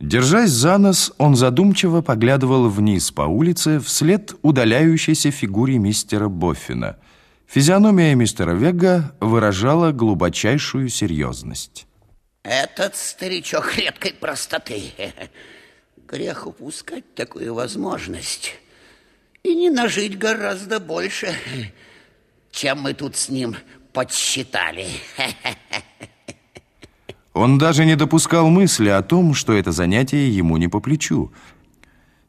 Держась за нос, он задумчиво поглядывал вниз по улице вслед удаляющейся фигуре мистера Боффина. Физиономия мистера Вега выражала глубочайшую серьезность. Этот старичок редкой простоты. Грех упускать такую возможность. И не нажить гораздо больше, чем мы тут с ним подсчитали. Он даже не допускал мысли о том, что это занятие ему не по плечу.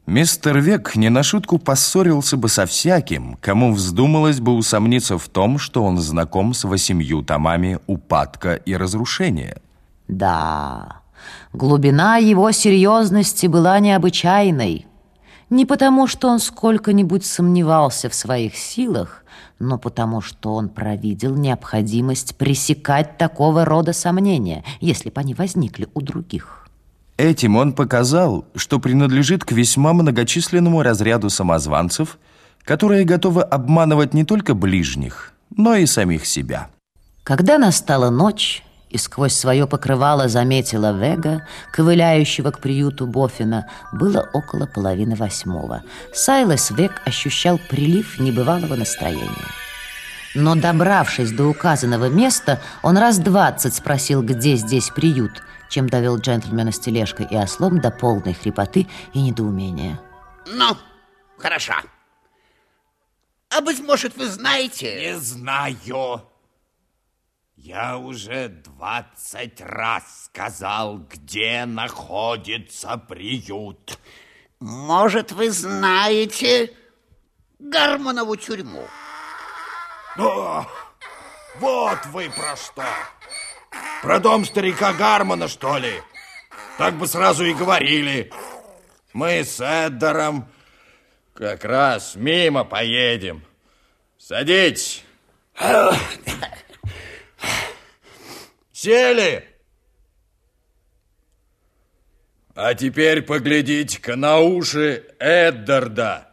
Мистер Век не на шутку поссорился бы со всяким, кому вздумалось бы усомниться в том, что он знаком с восемью томами упадка и разрушения. Да, глубина его серьезности была необычайной. Не потому, что он сколько-нибудь сомневался в своих силах, но потому, что он провидел необходимость пресекать такого рода сомнения, если бы они возникли у других. Этим он показал, что принадлежит к весьма многочисленному разряду самозванцев, которые готовы обманывать не только ближних, но и самих себя. Когда настала ночь, и сквозь свое покрывало заметила Вега, ковыляющего к приюту Бофина, было около половины восьмого. Сайлас Вег ощущал прилив небывалого настроения. Но, добравшись до указанного места, он раз двадцать спросил, где здесь приют, чем довел джентльмена с тележкой и ослом до полной хрипоты и недоумения. Ну, хорошо. А быть может, вы знаете... Не знаю. Я уже двадцать раз сказал, где находится приют. Может, вы знаете Гармонову тюрьму? О, вот вы про что. Про дом старика Гармона, что ли? Так бы сразу и говорили. Мы с Эддером как раз мимо поедем. Садитесь. Сели? А теперь поглядите-ка на уши Эддарда.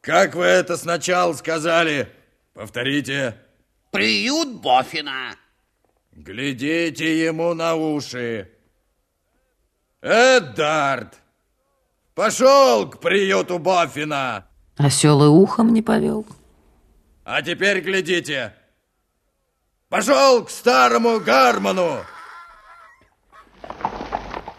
Как вы это сначала сказали? Повторите. Приют Бофина. Глядите ему на уши. Эддард, пошел к приюту Бофина. Осел и ухом не повел. А теперь глядите. Пошел к старому Гармону.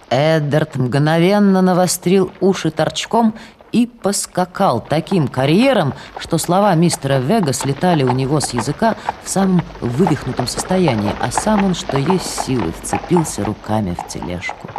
Эддард мгновенно навострил уши торчком и поскакал таким карьером, что слова мистера Вега слетали у него с языка в самом вывихнутом состоянии, а сам он, что есть силы, вцепился руками в тележку.